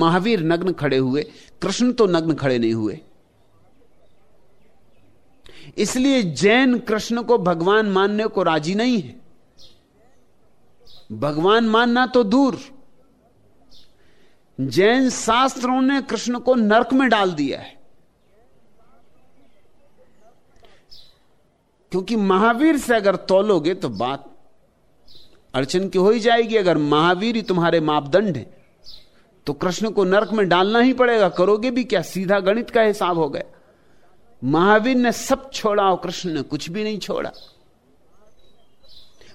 महावीर नग्न खड़े हुए, कृष्ण तो नग्न खड़े नहीं हुए। इसलिए जैन कृष्ण को भगवान मानने को राज़ी नहीं है। भगवान मानना तो दूर। जैन शास्त्रों ने कृष्ण को नरक में डाल दिया है। क्योंकि महावीर से अगर तोलोगे तो बात अड़चन की हो ही जाएगी, अगर महावीर ही तुम्हारे मापदंड है। तो कृष्ण को नरक में डालना ही पड़ेगा, करोगे भी क्या? सीधा गणित का हिसाब हो गया। महावीर ने सब छोड़ा और कृष्ण ने कुछ भी नहीं छोड़ा।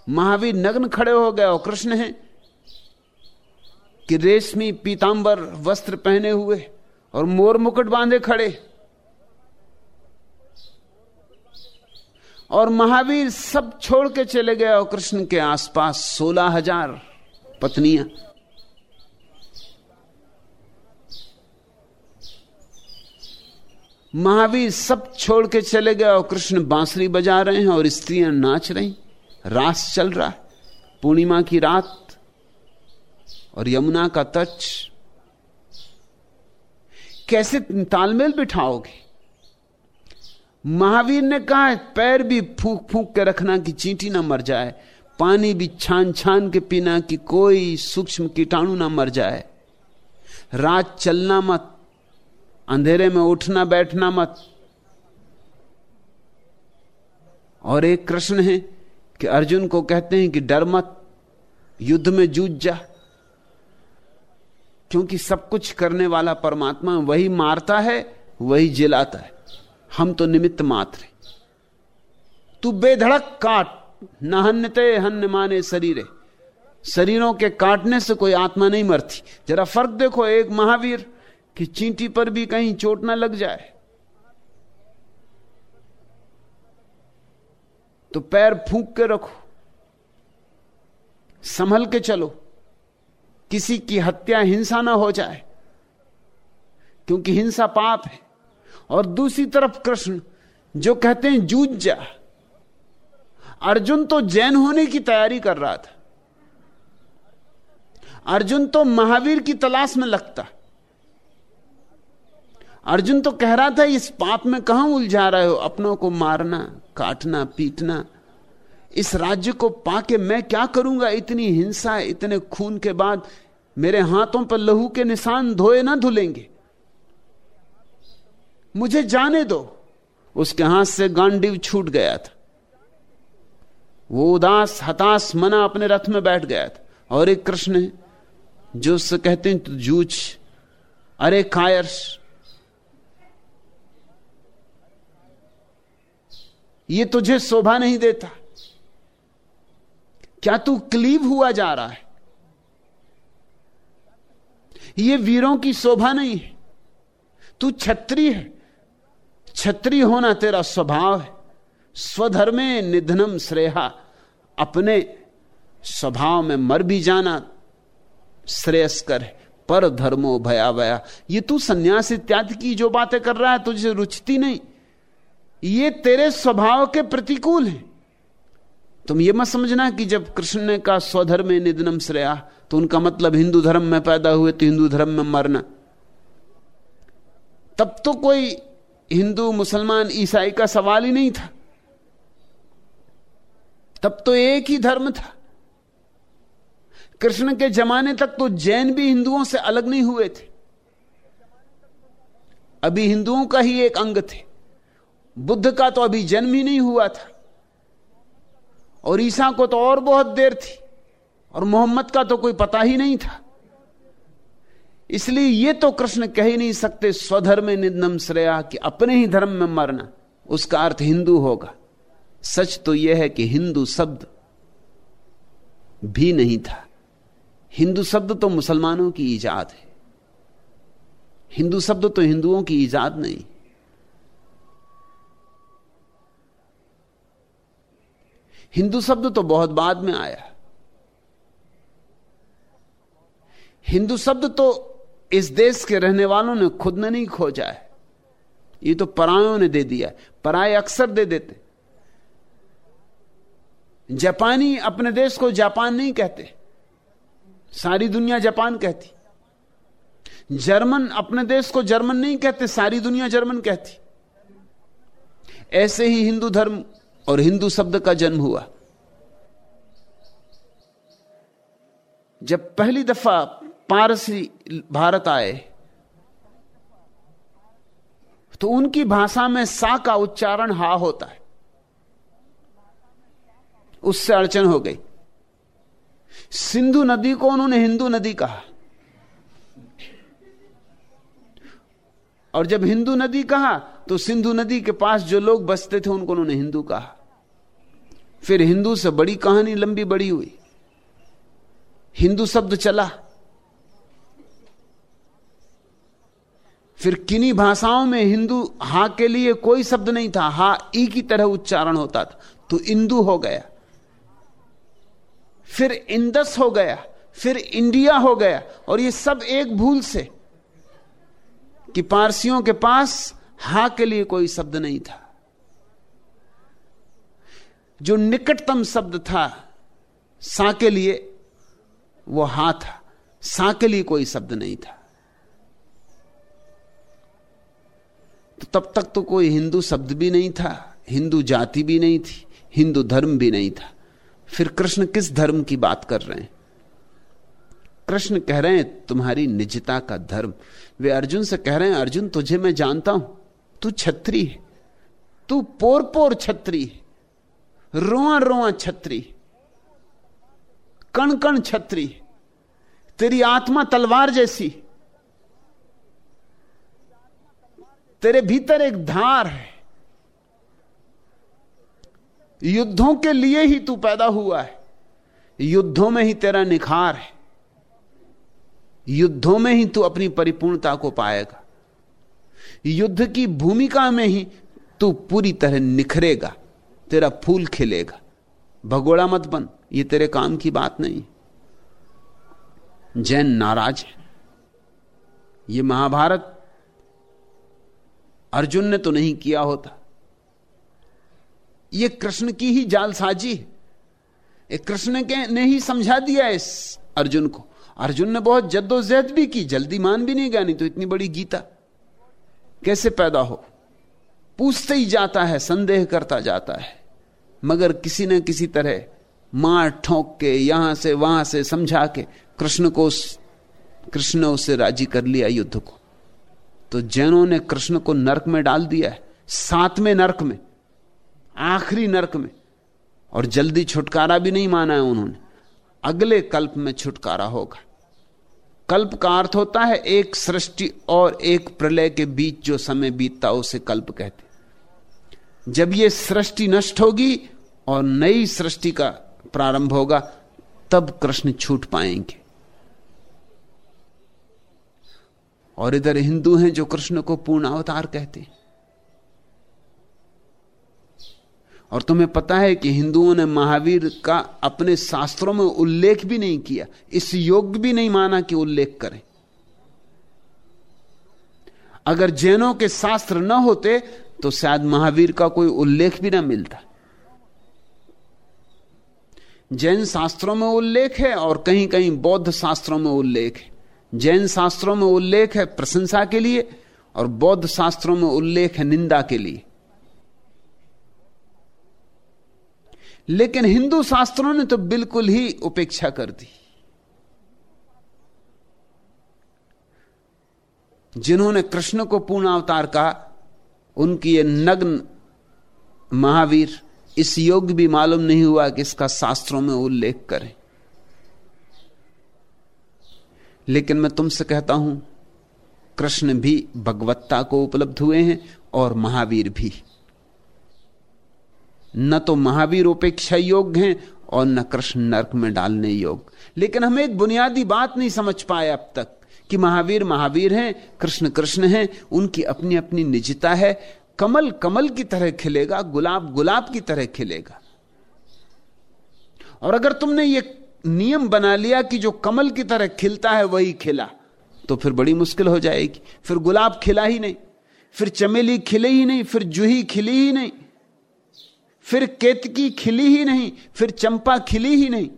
महावीर नग्न खड़े हो गए और कृष्ण है कि रेशमी पीतांबर वस्त्र पहने हुए और मोर मुकुट बांधे खड़े। और महावीर सब छोड़ के चले गए और कृष्ण के आसपास सोलह हज़ार पत्नियाँ। महावीर सब छोड़ के चले गए और कृष्ण बांसुरी बजा रहे हैं और स्त्रियाँ नाच रही। रास चल रहा है। पूर्णिमा की रात और यमुना का तच कैसे तालमेल बिठाओगे? महावीर ने कहा, पैर भी फूक फूक के रखना कि चींटी ना मर जाए, पानी भी छान छान के पीना कि कोई सूक्ष्म कीटाणु ना मर जाए। रात चलना मत। अंधेरे में उठना बैठना मत। और एक कृष्ण है कि अर्जुन को कहते हैं कि डर मत, युद्ध में जूझ जा, क्योंकि सब कुछ करने वाला परमात्मा वही मारता है, वही जिलाता है। हम तो निमित्त मात्र तू बेधड़क काट, न हन्यते हन्य माने शरीरे। शरीरों के काटने से कोई आत्मा नहीं मरती। जरा फ़र्क देखो, एक महावीर कि चींटी पर भी कहीं चोट ना लग जाए। तो पैर फूंक के रखो, संभल के चलो, किसी की हत्या हिंसा ना हो जाए, क्योंकि हिंसा पाप है। और दूसरी तरफ़ कृष्ण, जो कहते हैं, जूझ जा। अर्जुन तो जैन होने की तैयारी कर रहा था। अर्जुन तो महावीर की तलाश में लगता। अर्जुन तो कह रहा था, इस पाप में कहाँ उलझा रहे हो? अपनों को मारना, काटना, पीटना। इस राज्य को पाके मैं क्या करूँगा? इतनी हिंसा, इतने खून के बाद मेरे हाथों पर लहू के निशान धोए ना धुलेंगे। मुझे जाने दो। उसके हाथ से गांडीव छूट गया था। वो उदास, हताश मना अपने रथ में बैठ गया था। और एक कृष्ण जो उससे कहते हैं जूझ। अरे कायर्स ये तुझे शोभा नहीं देता। क्या तू क्लीव हुआ जा रहा है? ये वीरों की शोभा नहीं है। तू छत्री है। छत्री होना तेरा स्वभाव है। स्वधर्मे निधनम श्रेहा। अपने स्वभाव में मर भी जाना श्रेयस्कर है। पर धर्मो भयावया। ये तू सन्यास इत्यादि की जो बातें कर रहा है तुझे रुचती नहीं। ये तेरे स्वभाव के प्रतिकूल है। तुम ये मत समझना कि जब कृष्ण ने कहा, स्वधर्म निधनम श्रेया तो उनका मतलब हिंदू धर्म में पैदा हुए तो हिंदू धर्म में मरना। तब तो कोई हिंदू, मुसलमान, ईसाई का सवाल ही नहीं था। तब तो एक ही धर्म था। कृष्ण के जमाने तक तो जैन भी हिंदुओं से अलग नहीं हुए थे। अभी हिंदुओं का ही एक अंग थे। बुद्ध का तो अभी जन्म ही नहीं हुआ था। और ईसा को तो और बहुत देर थी। और मोहम्मद का तो कोई पता ही नहीं था। इसलिए ये तो कृष्ण कह ही नहीं सकते, स्वधर्म निधनम श्रेया, कि अपने ही धर्म में मरना, उसका अर्थ हिंदू होगा। सच तो यह है कि हिंदू शब्द भी नहीं था। हिंदू शब्द तो मुसलमानों की ईजाद है। हिंदू शब्द तो हिंदुओं की ईजाद नहीं। हिंदू शब्द तो बहुत बाद में आया। हिंदू शब्द तो इस देश के रहने वालों ने खुद ने नहीं खोजा है। ये तो परायों ने दे दिया पराय अक्सर दे देते। जापानी अपने देश को जापान नहीं कहते। सारी दुनिया जापान कहती। जर्मन अपने देश को जर्मन नहीं कहते, सारी दुनिया जर्मन कहती। ऐसे ही हिंदू धर्म और हिंदू शब्द का जन्म हुआ। जब पहली दफ़ा पारसी भारत आए तो उनकी भाषा में सा का उच्चारण हा होता है। उससे अड़चन हो गई। सिंधु नदी को उन्होंने हिंदू नदी कहा। और जब हिंदू नदी कहा तो सिंधु नदी के पास जो लोग बसते थे, उनको उन्होंने हिंदू कहा। फिर हिंदू से बड़ी कहानी लंबी बड़ी हुई। हिंदू शब्द चला। फिर किन्हीं भाषाओं में हिंदू हा के लिए कोई शब्द नहीं था, हा ई की तरह उच्चारण होता था तो इंदू हो गया। फिर इंदस हो गया, फिर इंडिया हो गया, और ये सब एक भूल से कि पारसियों के पास हा के लिए कोई शब्द नहीं था। जो निकटतम शब्द था, सा के लिए वो हा था। सा के लिए कोई शब्द नहीं था। तो तब तक तो कोई हिंदू शब्द भी नहीं था, हिंदू जाति भी नहीं थी, हिंदू धर्म भी नहीं था। फिर कृष्ण किस धर्म की बात कर रहे हैं? कृष्ण कह रहे हैं, तुम्हारी निजता का धर्म। वे अर्जुन से कह रहे हैं, अर्जुन, तुझे मैं जानता हूँ, तू छत्री है। तू पोर पोर छत्री है। रोआ रोआ छत्री कण कण छत्री तेरी आत्मा तलवार जैसी तेरे भीतर एक धार है। युद्धों के लिए ही तू पैदा हुआ है। युद्धों में ही तेरा निखार है। युद्धों में ही तू अपनी परिपूर्णता को पाएगा। युद्ध की भूमिका में ही तू पूरी तरह निखरेगा, तेरा फूल खिलेगा। भगोड़ा मत बन, ये तेरे काम की बात नहीं। जैन नाराज़ है। ये महाभारत अर्जुन ने तो नहीं किया होता। ये कृष्ण की ही जालसाजी है। कृष्ण के ने ही समझा दिया इस अर्जुन को। अर्जुन ने बहुत जद्दोजहद भी की, जल्दी मान भी नहीं गया, नहीं तो इतनी बड़ी गीता। कैसे पैदा हो? पूछते ही जाता है, संदेह करता जाता है। मगर किसी न किसी तरह मार ठोंक के, यहाँ से, वहाँ से, समझा के, कृष्ण को कृष्ण ने उससे राज़ी कर लिया युद्ध को। तो जैनों ने कृष्ण को नरक में डाल दिया है, सातवें नरक में, आखिरी नरक में, और जल्दी छुटकारा भी नहीं माना है उन्होंने। अगले कल्प में छुटकारा होगा। कल्प का अर्थ होता है एक सृष्टि और एक प्रलय के बीच जो समय बीतता उसे कल्प कहते जब यह सृष्टि नष्ट होगी और नई सृष्टि का प्रारंभ होगा, तब कृष्ण छूट पाएँगे। और इधर हिंदू हैं जो कृष्ण को पूर्ण अवतार कहते हैं। और तुम्हें पता है कि हिंदुओं ने महावीर का अपने शास्त्रों में उल्लेख भी नहीं किया, इस योग्य भी नहीं माना कि उल्लेख करें। अगर जैनों के शास्त्र न होते तो शायद महावीर का कोई उल्लेख भी ना मिलता। जैन शास्त्रों में उल्लेख है और कहीं कहीं बौद्ध शास्त्रों में उल्लेख है। जैन शास्त्रों में उल्लेख है प्रशंसा के लिए और बौद्ध शास्त्रों में उल्लेख है निंदा के लिए। लेकिन हिंदू शास्त्रों ने तो बिल्कुल ही उपेक्षा कर दी। जिन्होंने कृष्ण को पूर्ण अवतार कहा, उनकी ये नग्न महावीर, इस योग भी मालूम नहीं हुआ कि इसका शास्त्रों में उल्लेख करें। लेकिन मैं तुमसे कहता हूँ, कृष्ण भी भगवत्ता को उपलब्ध हुए हैं और महावीर भी। न तो महावीर उपेक्षा योग्य हैं और न कृष्ण नरक में डालने योग्य लेकिन हम एक बुनियादी बात नहीं समझ पाए अब तक कि महावीर महावीर हैं, कृष्ण कृष्ण हैं, उनकी अपनी अपनी निजता है। कमल कमल की तरह खिलेगा, गुलाब गुलाब की तरह खिलेगा। और अगर तुमने ये नियम बना लिया कि जो कमल की तरह खिलता है वही खिला तो फिर बड़ी मुश्किल हो जाएगी। फिर गुलाब खिला ही नहीं, फिर चमेली खिले ही नहीं, फिर जूही खिली ही नहीं। फिर केतकी खिली ही नहीं, फिर चंपा खिली ही नहीं।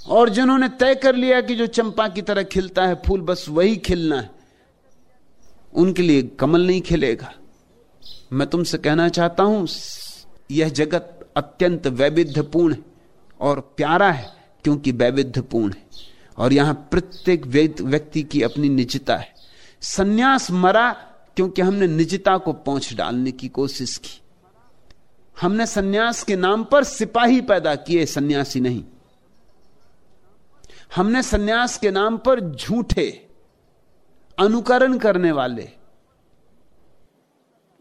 और जिन्होंने तय कर लिया कि जो चंपा की तरह खिलता है, फूल बस वही खिलना है, उनके लिए कमल नहीं खिलेगा। मैं तुमसे कहना चाहता हूँ, यह जगत अत्यंत वैविध्यपूर्ण है और प्यारा है, क्योंकि वैविध्यपूर्ण है। और यहाँ प्रत्येक व्यक्ति की अपनी निजता है। सन्यास मरा क्योंकि हमने निजता को पहुँच डालने की कोशिश की। हमने सन्यास के नाम पर सिपाही पैदा किए, सन्यासी नहीं। हमने सन्यास के नाम पर झूठे, अनुकरण करने वाले,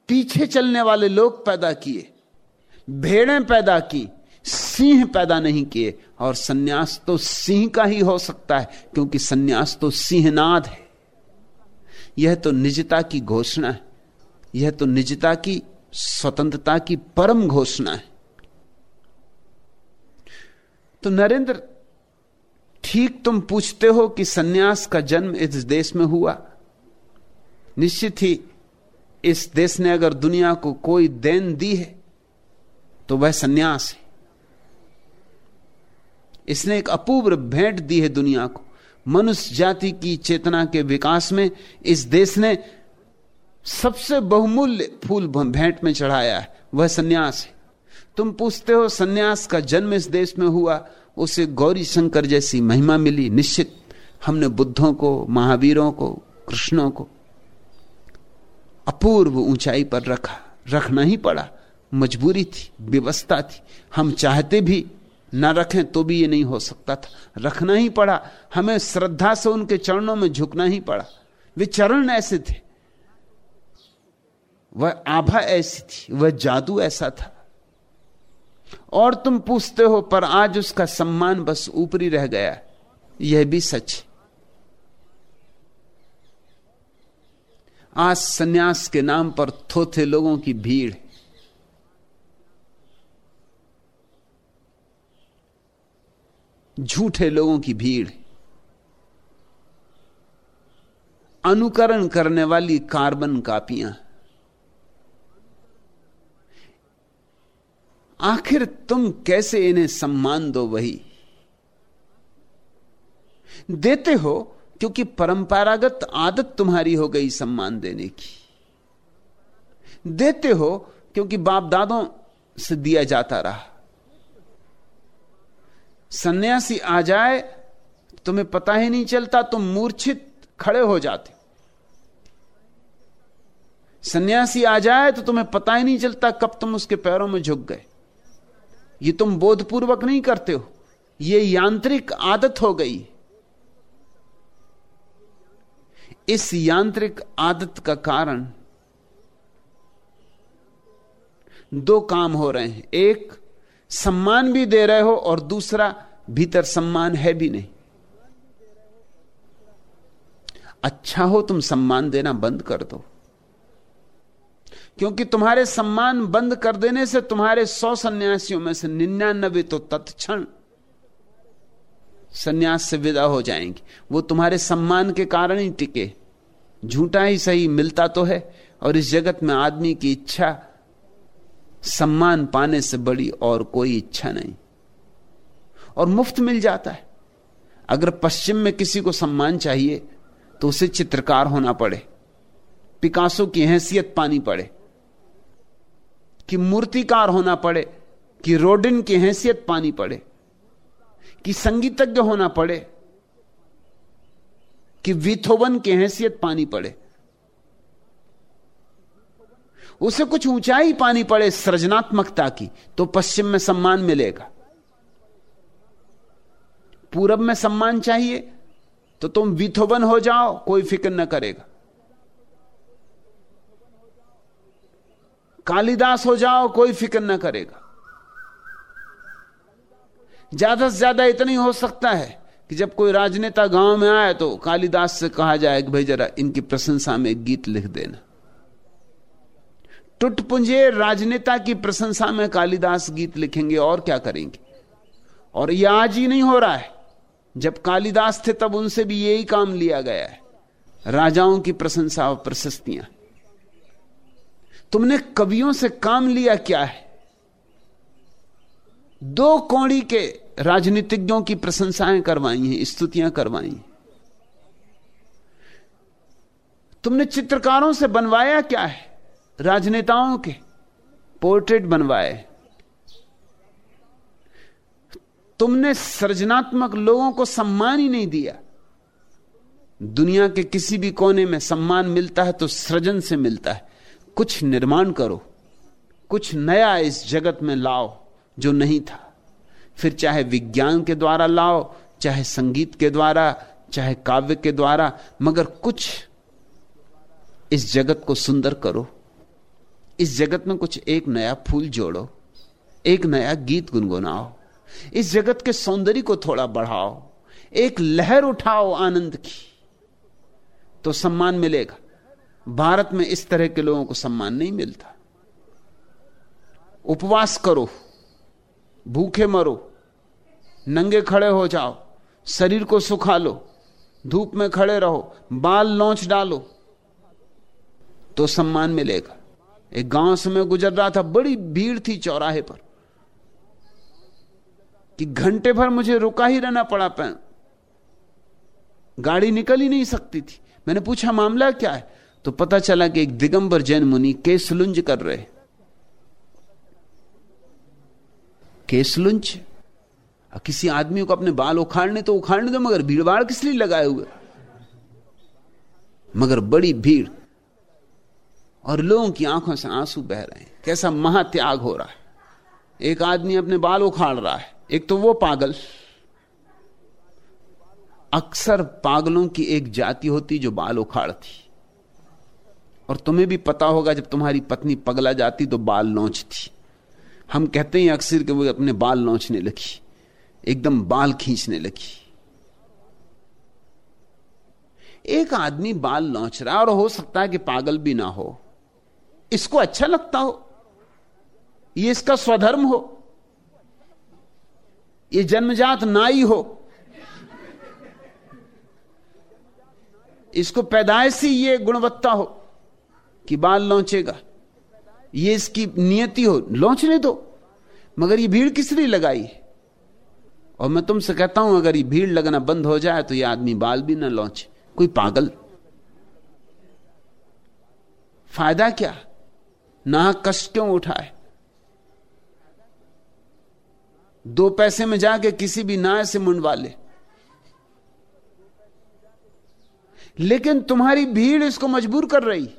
पीछे चलने वाले लोग पैदा किए, भेड़ें पैदा की, सिंह पैदा नहीं किए। और सन्यास तो सिंह का ही हो सकता है, क्योंकि सन्यास तो सिंहनाद है। यह तो निजता की घोषणा है। यह तो निजता की स्वतंत्रता की परम घोषणा है। तो नरेंद्र, ठीक तुम पूछते हो कि सन्यास का जन्म इस देश में हुआ? निश्चित ही इस देश ने अगर दुनिया को कोई देन दी है तो वह सन्यास है। इसने एक अपूर्व भेंट दी है दुनिया को। मनुष्य जाति की चेतना के विकास में इस देश ने सबसे बहुमूल्य फूल भेंट में चढ़ाया है, वह सन्यास है। तुम पूछते हो, सन्यास का जन्म इस देश में हुआ, उसे गौरी शंकर जैसी महिमा मिली, निश्चित। हमने बुद्धों को, महावीरों को, कृष्णों को अपूर्व ऊंचाई पर रखा। रखना ही पड़ा। मजबूरी थी, व्यवस्था थी। हम चाहते भी ना रखें तो भी ये नहीं हो सकता था। रखना ही पड़ा। हमें श्रद्धा से उनके चरणों में झुकना ही पड़ा। वे चरण ऐसे थे। वह आभा ऐसी थी, वह जादू ऐसा था। और तुम पूछते हो, पर आज उसका सम्मान बस ऊपरी रह गया। यह भी सच आज सन्यास के नाम पर थोथे लोगों की भीड़ झूठे लोगों की भीड़ अनुकरण करने वाली कार्बन कापियाँ आखिर तुम कैसे इन्हें सम्मान दो वही? देते हो क्योंकि परंपरागत आदत तुम्हारी हो गई सम्मान देने की। देते हो क्योंकि बाप दादों से दिया जाता रहा। सन्यासी आ जाए, तुम्हें पता ही नहीं चलता तुम मूर्छित खड़े हो जाते। सन्यासी आ जाए तो तुम्हें पता ही नहीं चलता कब तुम उसके पैरों में झुक गए। ये तुम बोधपूर्वक नहीं करते हो। ये यांत्रिक आदत हो गई। इस यांत्रिक आदत का कारण दो काम हो रहे हैं। एक, सम्मान भी दे रहे हो और दूसरा, भीतर सम्मान है भी नहीं। अच्छा हो तुम सम्मान देना बंद कर दो। क्योंकि तुम्हारे सम्मान बंद कर देने से तुम्हारे सौ सन्यासियों में से निन्यानबे तो तत्क्षण सन्यास से विदा हो जाएँगे। वो तुम्हारे सम्मान के कारण ही टिके। झूठा ही सही मिलता तो है और इस जगत में आदमी की इच्छा सम्मान पाने से बड़ी और कोई इच्छा नहीं। और मुफ़्त मिल जाता है। अगर पश्चिम में किसी को सम्मान चाहिए तो उसे चित्रकार होना पड़े। पिकासो की हैसियत पानी पड़े। कि मूर्तिकार होना पड़े, कि रोडिन की हैसियत पानी पड़े, कि संगीतज्ञ होना पड़े, कि विथोवन की हैसियत पानी पड़े। उसे कुछ ऊंचाई पानी पड़े सृजनात्मकता की तो पश्चिम में सम्मान मिलेगा। पूरब में सम्मान चाहिए तो तुम विथोवन हो जाओ, कोई फ़िक्र न करेगा। कालिदास हो जाओ, कोई फ़िक्र ना करेगा। ज़्यादा से ज़्यादा इतना ही हो सकता है कि जब कोई राजनेता गाँव में आए तो कालिदास से कहा जाए कि भाई जरा इनकी प्रशंसा में गीत लिख देना। टुटपुंजे राजनेता की प्रशंसा में कालिदास गीत लिखेंगे और क्या करेंगे? और यह आज ही नहीं हो रहा है। जब कालिदास थे तब उनसे भी यही काम लिया गया है। राजाओं की प्रशंसा और प्रशस्तियाँ। तुमने कवियों से काम लिया क्या है? दो कौड़ी के राजनीतिज्ञों की प्रशंसाएँ करवाई हैं, स्तुतियाँ करवाई तुमने चित्रकारों से बनवाया क्या है? राजनेताओं के पोर्ट्रेट बनवाए। तुमने सृजनात्मक लोगों को सम्मान ही नहीं दिया। दुनिया के किसी भी कोने में सम्मान मिलता है तो सृजन से मिलता है। कुछ निर्माण करो, कुछ नया इस जगत में लाओ जो नहीं था। फिर चाहे विज्ञान के द्वारा लाओ, चाहे संगीत के द्वारा, चाहे काव्य के द्वारा, मगर कुछ इस जगत को सुंदर करो। इस जगत में कुछ एक नया फूल जोड़ो, एक नया गीत गुनगुनाओ। इस जगत के सौंदर्य को थोड़ा बढ़ाओ, एक लहर उठाओ आनंद की तो सम्मान मिलेगा। भारत में इस तरह के लोगों को सम्मान नहीं मिलता। उपवास करो, भूखे मरो, नंगे खड़े हो जाओ, शरीर को सुखा लो धूप में खड़े रहो, बाल लौच डालो तो सम्मान मिलेगा। एक गाँव से मैं गुजर रहा था, बड़ी भीड़ थी चौराहे पर, कि घंटे भर मुझे रुका ही रहना पड़ा। पैन गाड़ी निकल ही नहीं सकती थी। मैंने पूछा, मामला क्या है? तो पता चला कि एक दिगंबर जैन मुनि केसलुंज कर रहे केसलुंज? किसी आदमी को अपने बाल उखाड़ने तो उखाड़ने दो, मगर भीड़ भाड़ किस लिए लगाए हुए? मगर बड़ी भीड़। और लोगों की आँखों से आँसू बह रहे हैं। कैसा महात्याग हो रहा है। एक आदमी अपने बाल उखाड़ रहा है। एक तो वो पागल। अक्सर पागलों की एक जाति होती जो बाल उखाड़ती। और तुम्हें भी पता होगा, जब तुम्हारी पत्नी पगला जाती तो बाल नोचती। हम कहते हैं अक्सर कि वो अपने बाल नोचने लगी, एकदम बाल खींचने लगी। एक आदमी बाल नोच रहा और हो सकता है कि पागल भी ना हो। इसको अच्छा लगता हो, ये इसका स्वधर्म हो, ये जन्मजात नाई हो। इसको पैदाइशी ये गुणवत्ता हो। कि बाल लौचेगा। ये इसकी नियति हो, लौचने दो। मगर ये भीड़ किस लिए लगाई? और मैं तुमसे कहता हूँ, अगर ये भीड़ लगना बंद हो जाए तो ये आदमी बाल भी ना लौचे। कोई पागल? फ़ायदा क्या? ना कष्ट क्यों उठाए? दो पैसे में जाके किसी भी नाय से मुंडवा ले। लेकिन तुम्हारी भीड़ इसको मजबूर कर रही।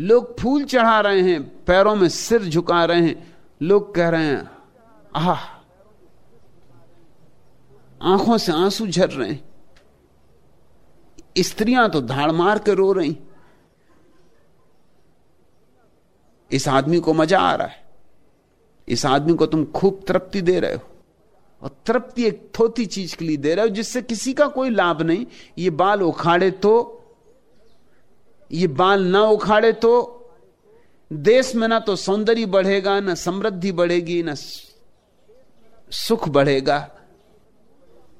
लोग फूल चढ़ा रहे हैं, पैरों में सिर झुका रहे हैं। लोग कह रहे हैं, आह, आँखों से आँसू झर रहे हैं। स्त्रियाँ तो धाड़ मार के रो रही इस आदमी को मज़ा आ रहा है। इस आदमी को तुम खूब तृप्ति दे रहे हो। और तृप्ति एक थोती चीज़ के लिए दे रहे हो जिससे किसी का कोई लाभ नहीं। ये बाल उखाड़े तो ये बाल ना उखाड़े तो देश में ना तो सौंदर्य बढ़ेगा, ना समृद्धि बढ़ेगी, ना सुख बढ़ेगा।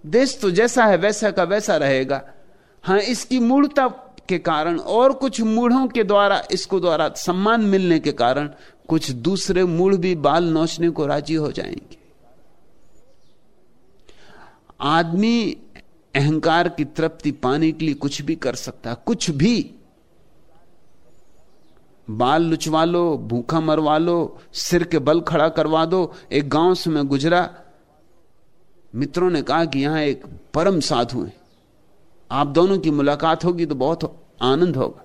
देश तो जैसा है वैसा का वैसा रहेगा। हाँ, इसकी मूर्ता के कारण और कुछ मूढ़ों के द्वारा, इसको द्वारा सम्मान मिलने के कारण कुछ दूसरे मूढ़ भी बाल नोचने को राज़ी हो जाएँगे। आदमी अहंकार की तृप्ति पाने के लिए कुछ भी कर सकता कुछ भी बाल लुचवा लो, भूखा मरवा लो, सिर के बल खड़ा करवा दो, एक गाँव से मैं गुजरा। मित्रों ने कहा कि यहाँ एक परम साधु है। आप दोनों की मुलाकात होगी तो बहुत आनंद होगा।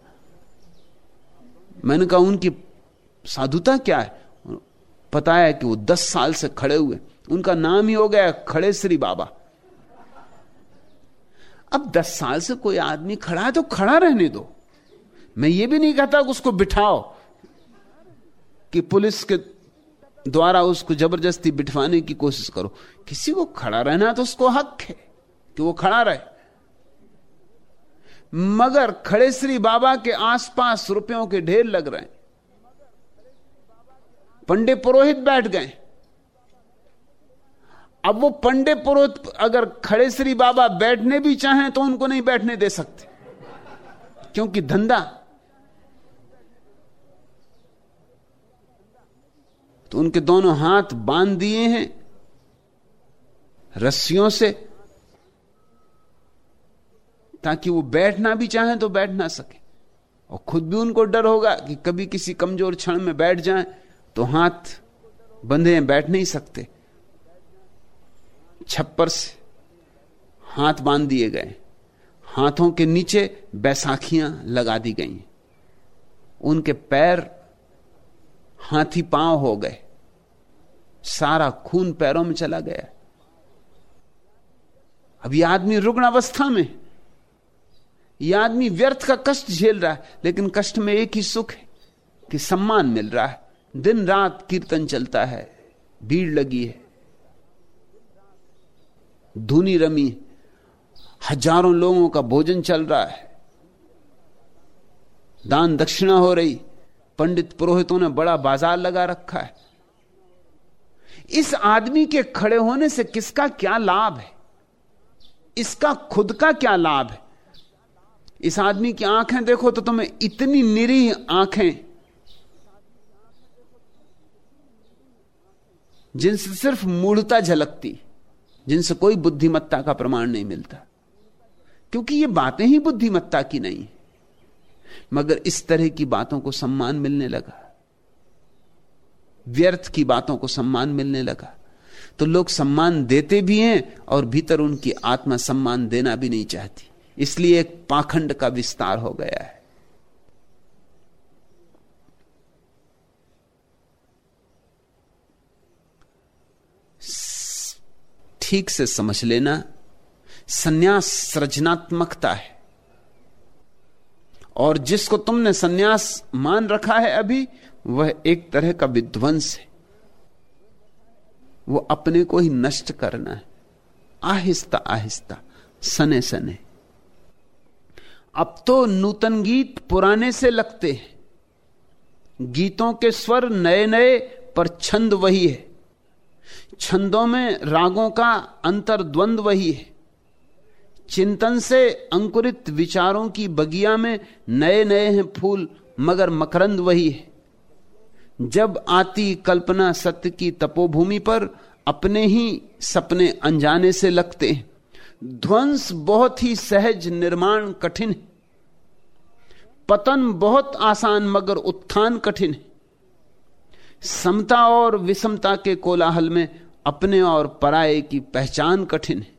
मैंने कहा, उनकी साधुता क्या है? पता है कि वो दस साल से खड़े हुए उनका नाम ही हो गया खड़े श्री बाबा। अब दस साल से कोई आदमी खड़ा है तो खड़ा रहने दो। मैं ये भी नहीं कहता कि उसको बिठाओ, कि पुलिस के द्वारा उसको ज़बरदस्ती बिठवाने की कोशिश करो। किसी को खड़ा रहना तो उसको हक है कि वो खड़ा रहे। मगर खड़े श्री बाबा के आसपास रुपयों के ढेर लग रहे हैं। पंडे पुरोहित बैठ गए। अब वो पंडे पुरोहित अगर खड़े श्री बाबा बैठने भी चाहें तो उनको नहीं बैठने दे सकते, क्योंकि धंधा तो उनके दोनों हाथ बाँध दिए हैं रस्सियों से, ताकि वो बैठना भी चाहें तो बैठ ना सके। और खुद भी उनको डर होगा कि कभी किसी कमज़ोर क्षण में बैठ जाएँ तो हाथ बंधे हैं, बैठ नहीं सकते। छप्पर से हाथ बाँध दिए गए। हाथों के नीचे बैसाखियाँ लगा दी गई। उनके पैर हाथी पाँव हो गए। सारा खून पैरों में चला गया। अब यह आदमी रुग्ण अवस्था में यह आदमी व्यर्थ का कष्ट झेल रहा है, लेकिन कष्ट में एक ही सुख है कि सम्मान मिल रहा है। दिन रात कीर्तन चलता है, भीड़ लगी है। धुनी रमी, हज़ारों लोगों का भोजन चल रहा है। दान दक्षिणा हो रही, पंडित पुरोहितों ने बड़ा बाज़ार लगा रखा है। इस आदमी के खड़े होने से किसका क्या लाभ है? इसका खुद का क्या लाभ है? इस आदमी की आँखें देखो तो तुम्हें इतनी निरीह आँखें। जिनसे सिर्फ़ मूढ़ता झलकती, जिनसे कोई बुद्धिमत्ता का प्रमाण नहीं मिलता। क्योंकि ये बातें ही बुद्धिमत्ता की नहीं मगर इस तरह की बातों को सम्मान मिलने लगा। व्यर्थ की बातों को सम्मान मिलने लगा। तो लोग सम्मान देते भी हैं और भीतर उनकी आत्मा सम्मान देना भी नहीं चाहती। इसलिए एक पाखंड का विस्तार हो गया है। ठीक से समझ लेना, सन्यास सृजनात्मकता है। और जिसको तुमने सन्यास मान रखा है अभी वह एक तरह का विध्वंस है। वो अपने को ही नष्ट करना है। आहिस्ता आहिस्ता, सने सने। अब तो नूतन गीत पुराने से लगते हैं। गीतों के स्वर नए नए, पर छंद वही है। छंदों में रागों का अंतर द्वंद वही है। चिंतन से अंकुरित विचारों की बगिया में नए नए हैं फूल, मगर मकरंद वही है। जब आती कल्पना सत्य की तपोभूमि पर अपने ही सपने अनजाने से लगते हैं। ध्वंस बहुत ही सहज निर्माण कठिन है। पतन बहुत आसान मगर उत्थान कठिन है। समता और विषमता के कोलाहल में अपने और पराये की पहचान कठिन है।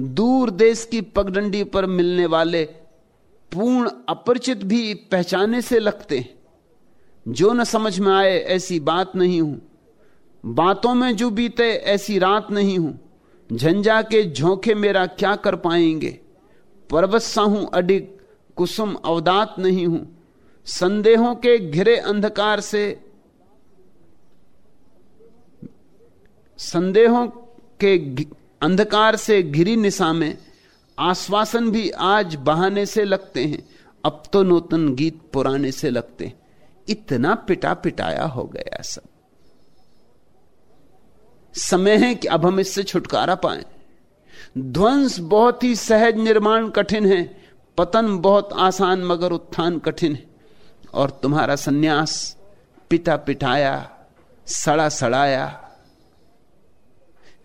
दूर देश की पगडंडी पर मिलने वाले पूर्ण अपरिचित भी पहचाने से लगते हैं। जो न समझ में आए, ऐसी बात नहीं हूँ। बातों में जो बीते, ऐसी रात नहीं हूँ। झंझा के झोंके मेरा क्या कर पाएँगे? परवस्सा हूँ, अडिग, कुसुम, अवदात नहीं हूँ। संदेहों के घिरे अंधकार से, संदेहों के अंधकार से घिरी निशा में, आश्वासन भी आज बहाने से लगते हैं। अब तो नूतन गीत पुराने से लगते हैं। इतना पिटा पिटाया हो गया सब। समय है कि अब हम इससे छुटकारा पाए। ध्वंस बहुत ही सहज निर्माण कठिन है, पतन बहुत आसान मगर उत्थान कठिन है। और तुम्हारा सन्यास पिता पिटाया सड़ा सड़ाया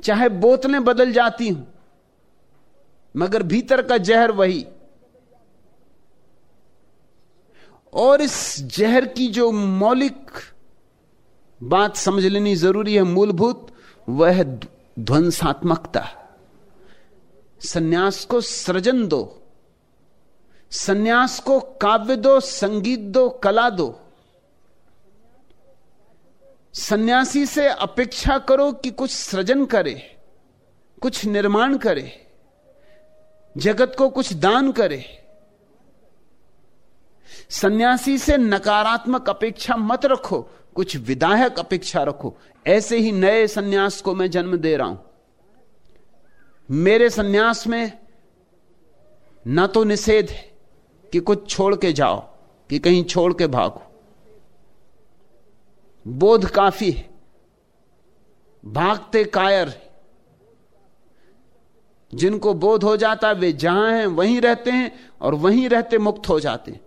चाहे बोतलें बदल जाती हूँ, मगर भीतर का जहर वही। और इस जहर की जो मौलिक बात समझ लेनी ज़रूरी है, मूलभूत, वह ध्वंसात्मकता। सन्यास को सृजन दो, सन्यास को काव्य दो, संगीत दो, कला दो। सन्यासी से अपेक्षा करो कि कुछ सृजन करे, कुछ निर्माण करे, जगत को कुछ दान करे। सन्यासी से नकारात्मक अपेक्षा मत रखो, कुछ विधायक अपेक्षा रखो। ऐसे ही नए सन्यास को मैं जन्म दे रहा हूँ। मेरे सन्यास में ना तो निषेध है कि कुछ छोड़ के जाओ, कि कहीं छोड़ के भागो। बोध काफ़ी है। भागते कायर है। जिनको बोध हो जाता है, वे जहाँ हैं, वहीं रहते हैं और वहीं रहते मुक्त हो जाते हैं।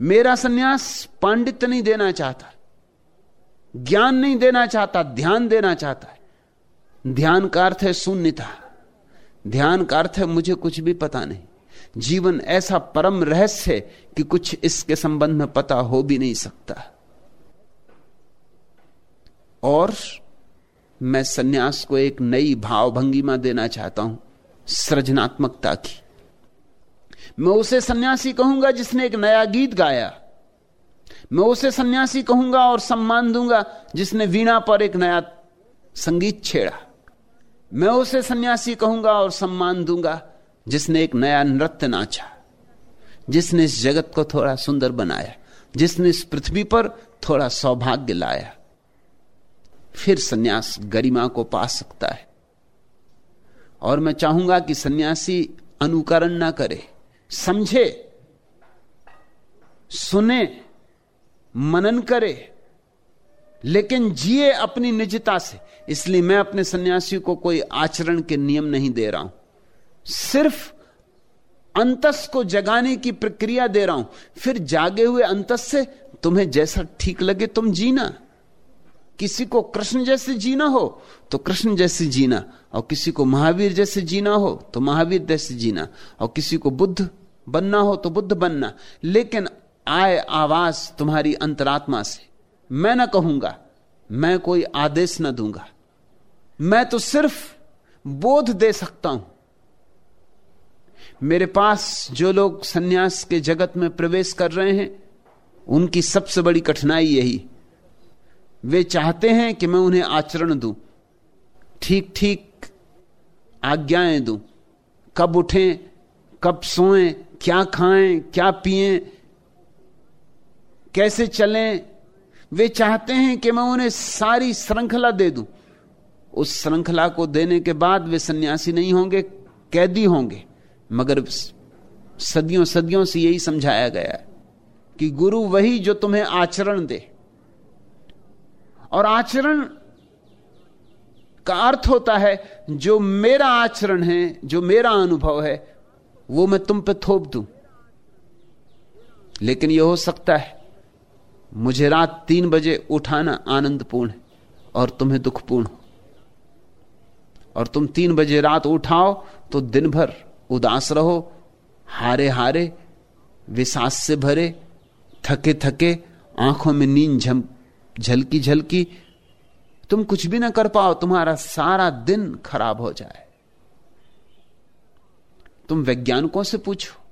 मेरा सन्यास पांडित्य नहीं देना चाहता, ज्ञान नहीं देना चाहता, ध्यान देना चाहता है। ध्यान का अर्थ है शून्यता। ध्यान का अर्थ है मुझे कुछ भी पता नहीं। जीवन ऐसा परम रहस्य है कि कुछ इसके संबंध में पता हो भी नहीं सकता। और मैं सन्यास को एक नई भावभंगिमा देना चाहता हूँ, सृजनात्मकता की। मैं उसे सन्यासी कहूँगा जिसने एक नया गीत गाया। मैं उसे सन्यासी कहूँगा और सम्मान दूँगा जिसने वीणा पर एक नया संगीत छेड़ा। मैं उसे सन्यासी कहूँगा और सम्मान दूँगा जिसने एक नया नृत्य नाचा। जिसने इस जगत को थोड़ा सुंदर बनाया। जिसने इस पृथ्वी पर थोड़ा सौभाग्य लाया। फिर सन्यास गरिमा को पा सकता है। और मैं चाहूँगा कि सन्यासी अनुकरण ना करे। समझे, सुने, मनन करे, लेकिन जिए अपनी निजता से। इसलिए मैं अपने सन्यासी को कोई आचरण के नियम नहीं दे रहा हूँ। सिर्फ़ अंतस को जगाने की प्रक्रिया दे रहा हूँ। फिर जागे हुए अंतस से तुम्हें जैसा ठीक लगे तुम जीना। किसी को कृष्ण जैसे जीना हो तो कृष्ण जैसे जीना, और किसी को महावीर जैसे जीना हो तो महावीर जैसे जीना, और किसी को बुद्ध बनना हो तो बुद्ध बनना। लेकिन आए आवाज़ तुम्हारी अंतरात्मा से। मैं ना कहूँगा, मैं कोई आदेश ना दूँगा। मैं तो सिर्फ़ बोध दे सकता हूँ। मेरे पास जो लोग सन्यास के जगत में प्रवेश कर रहे हैं, उनकी सबसे बड़ी कठिनाई यही। वे चाहते हैं कि मैं उन्हें आचरण दूँ। ठीक ठीक आज्ञाएँ दूँ। कब उठें, कब सोएँ, क्या खाएँ, क्या पिएँ, कैसे चलें। वे चाहते हैं कि मैं उन्हें सारी श्रृंखला दे दूँ। उस श्रृंखला को देने के बाद वे सन्यासी नहीं होंगे, कैदी होंगे। मगर सदियों सदियों से यही समझाया गया कि गुरु वही जो तुम्हें आचरण दे। और आचरण का अर्थ होता है, जो मेरा आचरण है, जो मेरा अनुभव है, वो मैं तुम पे थोप दूँ। लेकिन यह हो सकता है, मुझे रात तीन बजे उठाना आनंदपूर्ण है और तुम्हें दुखपूर्ण हो। और तुम तीन बजे रात उठाओ तो दिन भर उदास रहो हारे हारे विशास से भरे थके थके आँखों में नींद झम झलकी झलकी, तुम कुछ भी ना कर पाओ, तुम्हारा सारा दिन खराब हो जाए। तुम वैज्ञानिकों से पूछो।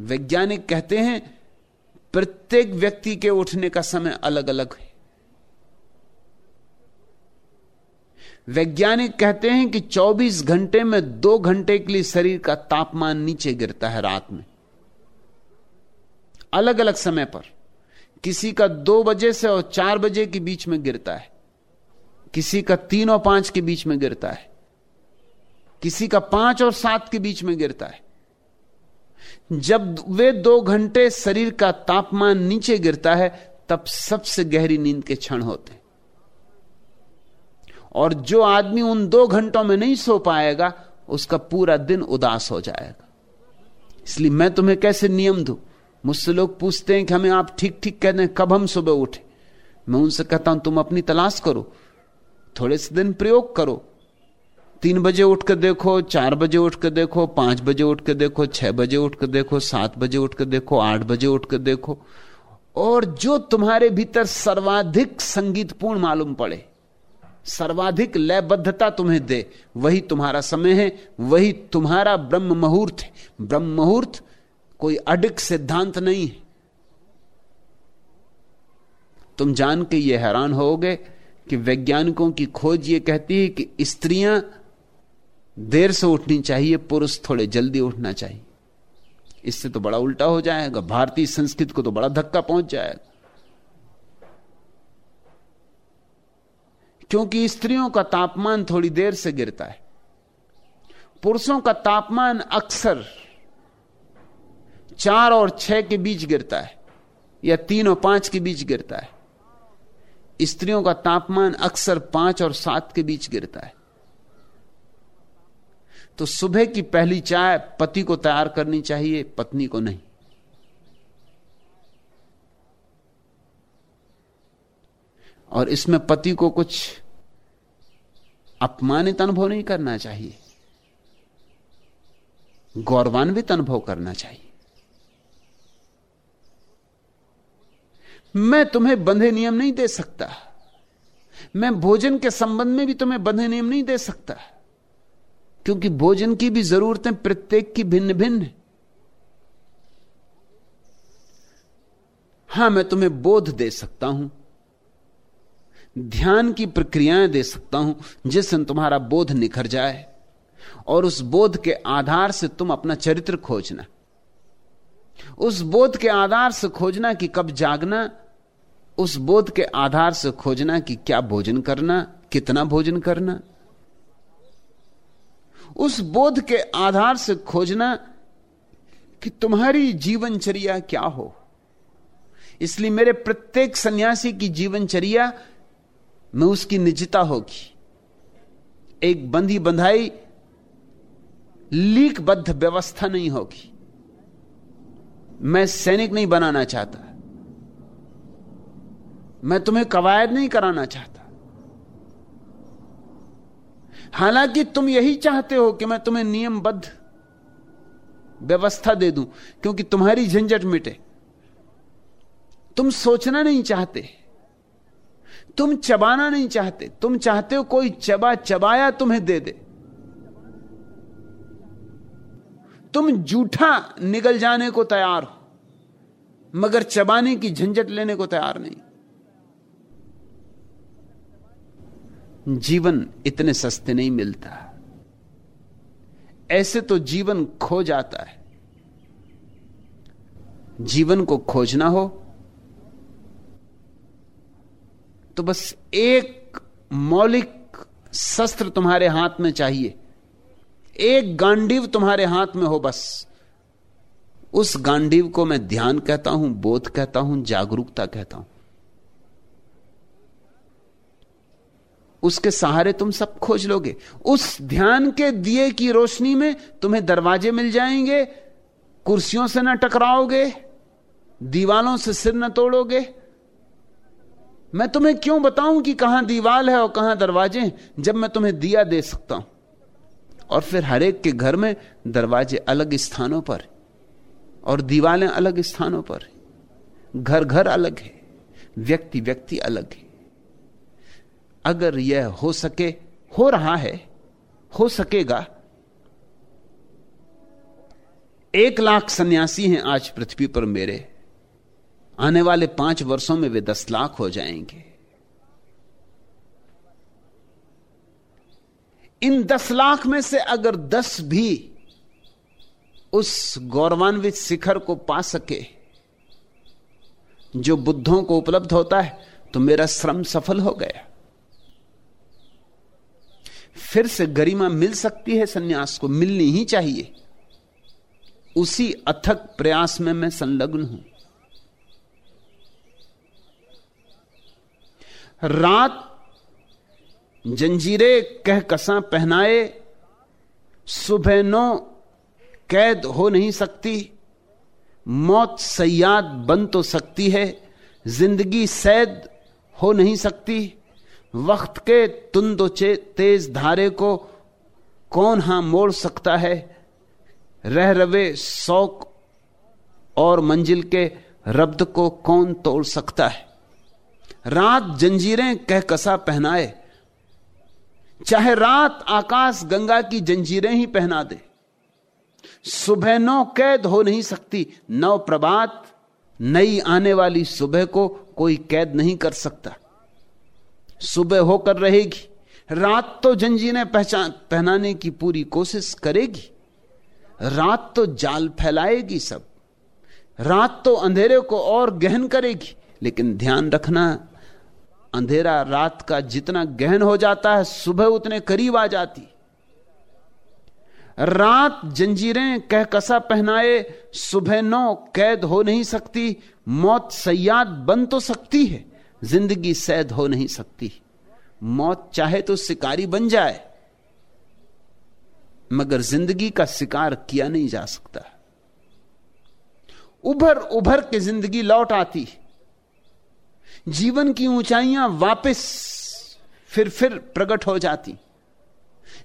वैज्ञानिक कहते हैं, प्रत्येक व्यक्ति के उठने का समय अलग अलग है। वैज्ञानिक कहते हैं कि 24 घंटे में दो घंटे के लिए शरीर का तापमान नीचे गिरता है रात में। अलग अलग समय पर। किसी का दो बजे से और चार बजे के बीच में गिरता है। किसी का तीन और पाँच के बीच में गिरता है। किसी का पाँच और सात के बीच में गिरता है। जब वे दो घंटे शरीर का तापमान नीचे गिरता है, तब सबसे गहरी नींद के क्षण होते और जो आदमी उन दो घंटों में नहीं सो पाएगा, उसका पूरा दिन उदास हो जाएगा। इसलिए मैं तुम्हें कैसे नियम दू? मुझसे लोग पूछते हैं कि हमें आप ठीक ठीक कहते हैं कब हम सुबह उठे? मैं उनसे कहता हूँ, तुम अपनी तलाश करो, थोड़े से दिन प्रयोग करो। तीन बजे उठ कर देखो, चार बजे उठ कर देखो, पाँच बजे उठ कर देखो, छह बजे उठ कर देखो, सात बजे उठ कर देखो, आठ बजे उठ कर देखो। और जो तुम्हारे भीतर सर्वाधिक संगीतपूर्ण मालूम पड़े, सर्वाधिक लयबद्धता तुम्हें दे, वही तुम्हारा समय है, वही तुम्हारा ब्रह्म मुहूर्त है। ब्रह्म मुहूर्त कोई अडिक सिद्धांत नहीं है। तुम जान के यह हैरान होगे कि वैज्ञानिकों की खोज यह कहती है कि स्त्रियाँ देर से उठनी चाहिए, पुरुष थोड़े जल्दी उठना चाहिए। इससे तो बड़ा उल्टा हो जाएगा। भारतीय संस्कृति को तो बड़ा धक्का पहुँच जाएगा। क्योंकि स्त्रियों का तापमान थोड़ी देर से गिरता है। पुरुषों का तापमान अक्सर चार और छह के बीच गिरता है, या तीन और पाँच के बीच गिरता है। स्त्रियों का तापमान अक्सर पाँच और सात के बीच गिरता है। तो सुबह की पहली चाय पति को तैयार करनी चाहिए, पत्नी को नहीं। और इसमें पति को कुछ अपमानित अनुभव नहीं करना चाहिए, गौरवान्वित अनुभव करना चाहिए। मैं तुम्हें बंधे नियम नहीं दे सकता। मैं भोजन के संबंध में भी तुम्हें बंधे नियम नहीं दे सकता। क्योंकि भोजन की भी जरूरतें प्रत्येक की भिन्न भिन्न है। हाँ, मैं तुम्हें बोध दे सकता हूँ। ध्यान की प्रक्रियाएँ दे सकता हूँ जिससे तुम्हारा बोध निखर जाए। और उस बोध के आधार से तुम अपना चरित्र खोजना। उस बोध के आधार से खोजना कि कब जागना, उस बोध के आधार से खोजना कि क्या भोजन करना, कितना भोजन करना। उस बोध के आधार से खोजना कि तुम्हारी जीवनचर्या क्या हो। इसलिए मेरे प्रत्येक सन्यासी की जीवनचर्या में उसकी निजता होगी। एक बंधी बंधाई, लीकबद्ध व्यवस्था नहीं होगी। मैं सैनिक नहीं बनाना चाहता। मैं तुम्हें कवायद नहीं कराना चाहता। हालाँकि तुम यही चाहते हो कि मैं तुम्हें नियमबद्ध व्यवस्था दे दूँ, क्योंकि तुम्हारी झंझट मिटे। तुम सोचना नहीं चाहते। तुम चबाना नहीं चाहते। तुम चाहते हो कोई चबा चबाया तुम्हें दे दे। तुम जूठा निगल जाने को तैयार हो, मगर चबाने की झंझट लेने को तैयार नहीं। जीवन इतने सस्ते नहीं मिलता। ऐसे तो जीवन खो जाता है। जीवन को खोजना हो तो बस एक मौलिक शस्त्र तुम्हारे हाथ में चाहिए। एक गांडीव तुम्हारे हाथ में हो बस। उस गांडीव को मैं ध्यान कहता हूँ, बोध कहता हूँ, जागरूकता कहता हूँ। उसके सहारे तुम सब खोज लोगे। उस ध्यान के दिए की रोशनी में तुम्हें दरवाजे मिल जाएँगे, कुर्सियों से न टकराओगे, दीवालों से सिर न तोड़ोगे। मैं तुम्हें क्यों बताऊँ कि कहाँ दीवाल है और कहाँ दरवाजे जब मैं तुम्हें दिया दे सकता हूँ? और फिर हर एक के घर में दरवाजे अलग स्थानों पर और दीवालें अलग स्थानों पर। घर घर अलग है, व्यक्ति व्यक्ति अलग है। अगर यह हो सके, हो रहा है, हो सकेगा। एक लाख सन्यासी हैं आज पृथ्वी पर मेरे। आने वाले पाँच वर्षों में वे दस लाख हो जाएँगे। इन दस लाख में से अगर दस भी उस गौरवान्वित शिखर को पा सके, जो बुद्धों को उपलब्ध होता है तो मेरा श्रम सफल हो गया। फिर से गरिमा मिल सकती है सन्यास को, मिलनी ही चाहिए। उसी अथक प्रयास में मैं संलग्न हूँ। रात जंजीरे कह कसा पहनाए, सुबह नो कैद हो नहीं सकती, मौत सयाद बन तो सकती है, ज़िंदगी सैद हो नहीं सकती, वक्त के तुंदो तेज धारे को कौन हाँ मोड़ सकता है, रह रवे शौक और मंजिल के रब्द को कौन तोड़ सकता है। रात जंजीरें कह कसा पहनाए चाहे रात आकाश गंगा की जंजीरें ही पहना दे। सुबह नौ कैद हो नहीं सकती नव प्रभात, नई आने वाली सुबह को कोई कैद नहीं कर सकता। सुबह होकर रहेगी, रात तो जंजीरें पहचान पहनाने की पूरी कोशिश करेगी। रात तो जाल फैलाएगी सब, रात तो अंधेरे को और गहन करेगी, लेकिन ध्यान रखना अंधेरा रात का जितना गहन हो जाता है, सुबह उतने करीब आ जाती। रात जंजीरें कह कसा पहनाए, सुबह नौ, कैद हो नहीं सकती, मौत सयाद बन तो सकती है, ज़िंदगी सैद हो नहीं सकती। मौत चाहे तो शिकारी बन जाए, मगर ज़िंदगी का शिकार किया नहीं जा सकता। उभर उभर के ज़िंदगी लौट आती। जीवन की ऊंचाइयाँ वापस फिर फिर प्रकट हो जाती।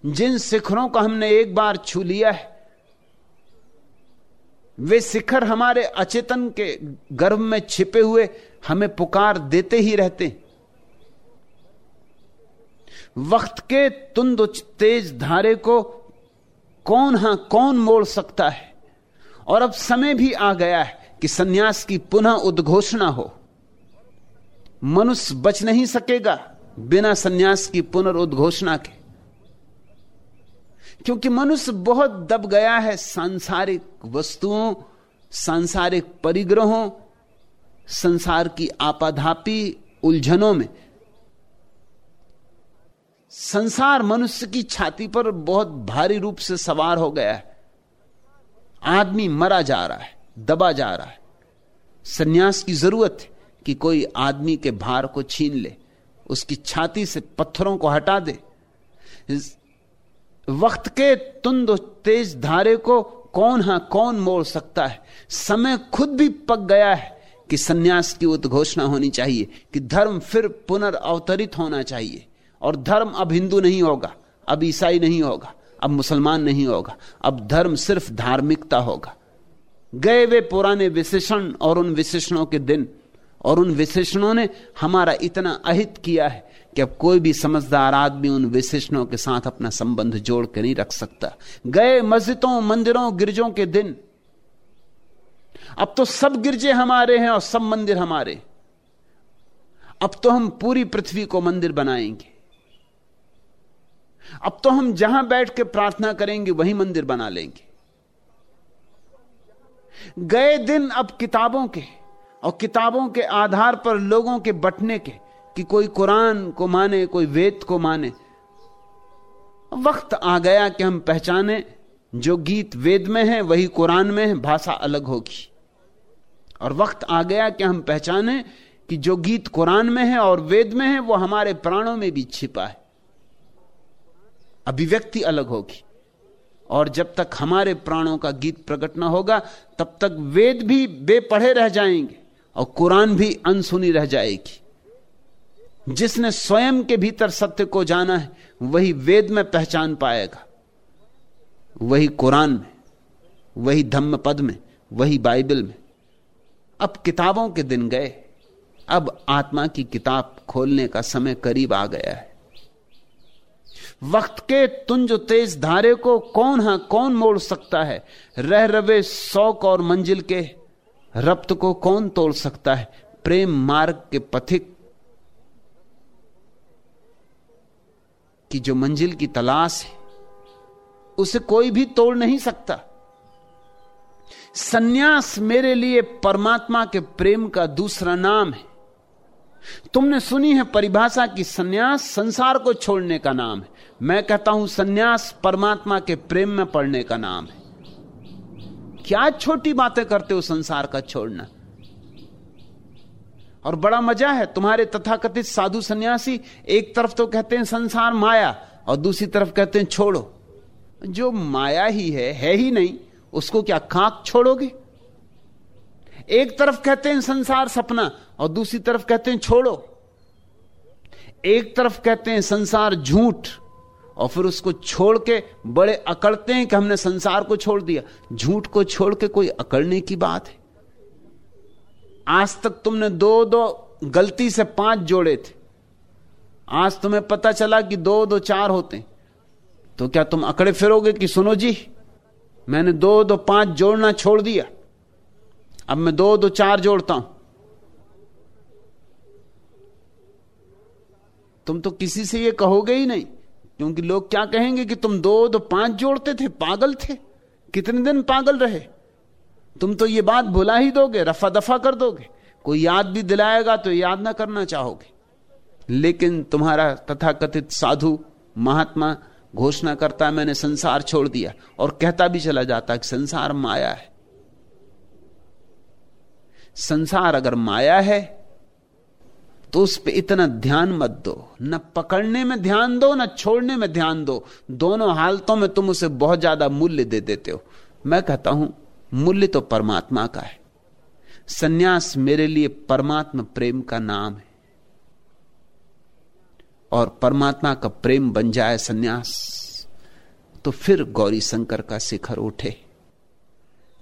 जिन शिखरों को हमने एक बार छू लिया है, वे शिखर हमारे अचेतन के गर्भ में छिपे हुए हमें पुकार देते ही रहते। वक्त के तुंद तेज धारे को कौन हाँ कौन मोड़ सकता है? और अब समय भी आ गया है कि सन्यास की पुनः उद्घोषणा हो। मनुष्य बच नहीं सकेगा बिना सन्यास की पुनर्उद्घोषणा के। क्योंकि मनुष्य बहुत दब गया है सांसारिक वस्तुओं, सांसारिक परिग्रहों, संसार की आपाधापी उलझनों में। संसार मनुष्य की छाती पर बहुत भारी रूप से सवार हो गया है। आदमी मरा जा रहा है, दबा जा रहा है। सन्यास की ज़रूरत है। कि कोई आदमी के भार को छीन ले, उसकी छाती से पत्थरों को हटा दे। वक्त के तुंद तेज धारे को कौन हा कौन मोड़ सकता है? समय खुद भी पक गया है कि सन्यास की उद्घोषणा होनी चाहिए कि धर्म फिर पुनर्अवतरित होना चाहिए। और धर्म अब हिंदू नहीं होगा, अब ईसाई नहीं होगा, अब मुसलमान नहीं होगा, अब धर्म सिर्फ़ धार्मिकता होगा। गए वे पुराने विशेषण और उन विशेषणों के दिन और उन विशेषणों ने हमारा इतना अहित किया है कि अब कोई भी समझदार आदमी उन विशेषणों के साथ अपना संबंध जोड़ के नहीं रख सकता। गए मस्जिदों, मंदिरों, गिरजों के दिन। अब तो सब गिरजे हमारे हैं और सब मंदिर हमारे। अब तो हम पूरी पृथ्वी को मंदिर बनाएँगे। अब तो हम जहाँ बैठ के प्रार्थना करेंगे, वही मंदिर बना लेंगे। गए दिन अब किताबों के। और किताबों के आधार पर लोगों के बटने के कि कोई कुरान को माने, कोई वेद को माने। वक्त आ गया कि हम पहचाने, जो गीत वेद में है, वही कुरान में है, भाषा अलग होगी। और वक्त आ गया कि हम पहचाने कि जो गीत कुरान में है और वेद में है, वो हमारे प्राणों में भी छिपा है। अभिव्यक्ति अलग होगी। और जब तक हमारे प्राणों का गीत प्रकट ना होगा, तब तक वेद भी बेपढ़े रह जाएँगे। और कुरान भी अनसुनी रह जाएगी। जिसने स्वयं के भीतर सत्य को जाना है, वही वेद में पहचान पाएगा। वही कुरान में, वही धम्म पद में, वही बाइबल में। अब किताबों के दिन गए। अब आत्मा की किताब खोलने का समय करीब आ गया है। वक्त के तुंज तेज धारे को कौन हा कौन मोड़ सकता है? रह रवे शौक और मंजिल के। रब्त को कौन तोड़ सकता है? प्रेम मार्ग के पथिक की जो मंजिल की तलाश है, उसे कोई भी तोड़ नहीं सकता। सन्यास मेरे लिए परमात्मा के प्रेम का दूसरा नाम है। तुमने सुनी है परिभाषा की सन्यास संसार को छोड़ने का नाम है। मैं कहता हूँ, सन्यास परमात्मा के प्रेम में पड़ने का नाम है। क्या छोटी बातें करते हो संसार का छोड़ना? और बड़ा मज़ा है, तुम्हारे तथाकथित साधु सन्यासी एक तरफ़ तो कहते हैं संसार माया, और दूसरी तरफ़ कहते हैं छोड़ो। जो माया ही है है ही नहीं, उसको क्या खाक छोड़ोगे? एक तरफ़ कहते हैं संसार सपना, और दूसरी तरफ़ कहते हैं छोड़ो। एक तरफ़ कहते हैं संसार झूठ और फिर उसको छोड़ के बड़े अकड़ते हैं कि हमने संसार को छोड़ दिया। झूठ को छोड़ के कोई अकड़ने की बात है? आज तक तुमने दो दो गलती से पाँच जोड़े थे। आज तुम्हें पता चला कि दो दो चार होते। तो क्या तुम अकड़े फिरोगे कि सुनो जी, मैंने दो दो पाँच जोड़ना छोड़ दिया। अब मैं दो दो चार जोड़ता हूँ। तुम तो किसी से ये कहोगे ही नहीं। क्योंकि लोग क्या कहेंगे कि तुम दो दो, पाँच जोड़ते थे, पागल थे। कितने दिन पागल रहे? तुम तो ये बात भुला ही दोगे, रफा दफ़ा कर दोगे। कोई याद भी दिलाएगा तो याद ना करना चाहोगे। लेकिन तुम्हारा तथाकथित साधु, महात्मा घोषणा करता मैंने संसार छोड़ दिया और कहता भी चला जाता कि संसार माया है। संसार अगर माया है तो उस पर इतना ध्यान मत दो। न पकड़ने में ध्यान दो, न छोड़ने में ध्यान दो। दोनों हालतों में तुम उसे बहुत ज़्यादा मूल्य दे देते हो। मैं कहता हूँ, मूल्य तो परमात्मा का है। सन्यास मेरे लिए परमात्मा प्रेम का नाम है। और परमात्मा का प्रेम बन जाए सन्यास तो फिर गौरी शंकर का शिखर उठे।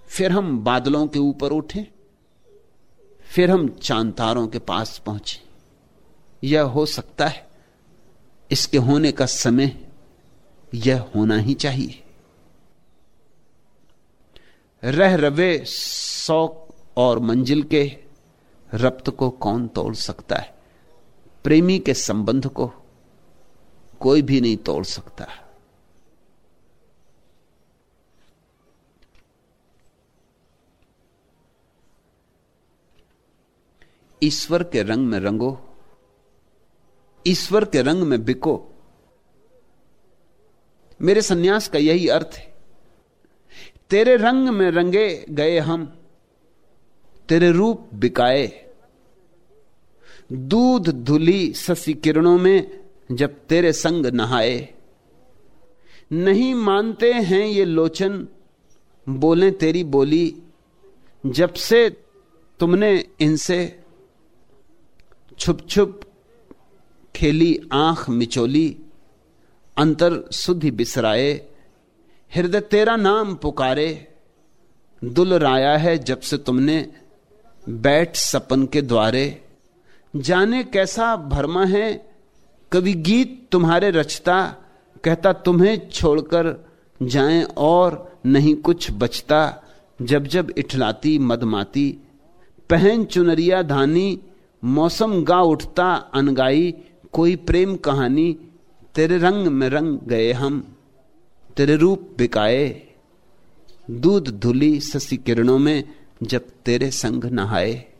फिर हम बादलों के ऊपर उठे। फिर हम चांतारों के पास पहुँचे। यह हो सकता है। इसके होने का समय यह होना ही चाहिए। रह रवे शौक और मंजिल के रब्त को कौन तोड़ सकता है? प्रेमी के संबंध को कोई भी नहीं तोड़ सकता। ईश्वर के रंग में रंगो ईश्वर के रंग में बिको। मेरे सन्यास का यही अर्थ है। तेरे रंग में रंगे गए हम, तेरे रूप बिकाए। दूध धुली ससी किरणों में जब तेरे संग नहाए। नहीं मानते हैं ये लोचन, बोले तेरी बोली, जब से तुमने इनसे छुप छुप खेली, आँख मिचोली, अंतर सुधि बिसराए, हृदय तेरा नाम पुकारे, दुल राया है जब से तुमने बैठ सपन के द्वारे। जाने कैसा भरमा है, कभी गीत तुम्हारे रचता, कहता तुम्हें छोड़कर जाएँ और नहीं कुछ बचता, जब जब इठलाती मदमाती, पहन चुनरिया धानी, मौसम गा उठता अनगाई कोई प्रेम कहानी, तेरे रंग में रंग गए हम, तेरे रूप बिकाए। दूध धुली शशि किरणों में जब तेरे संग नहाए।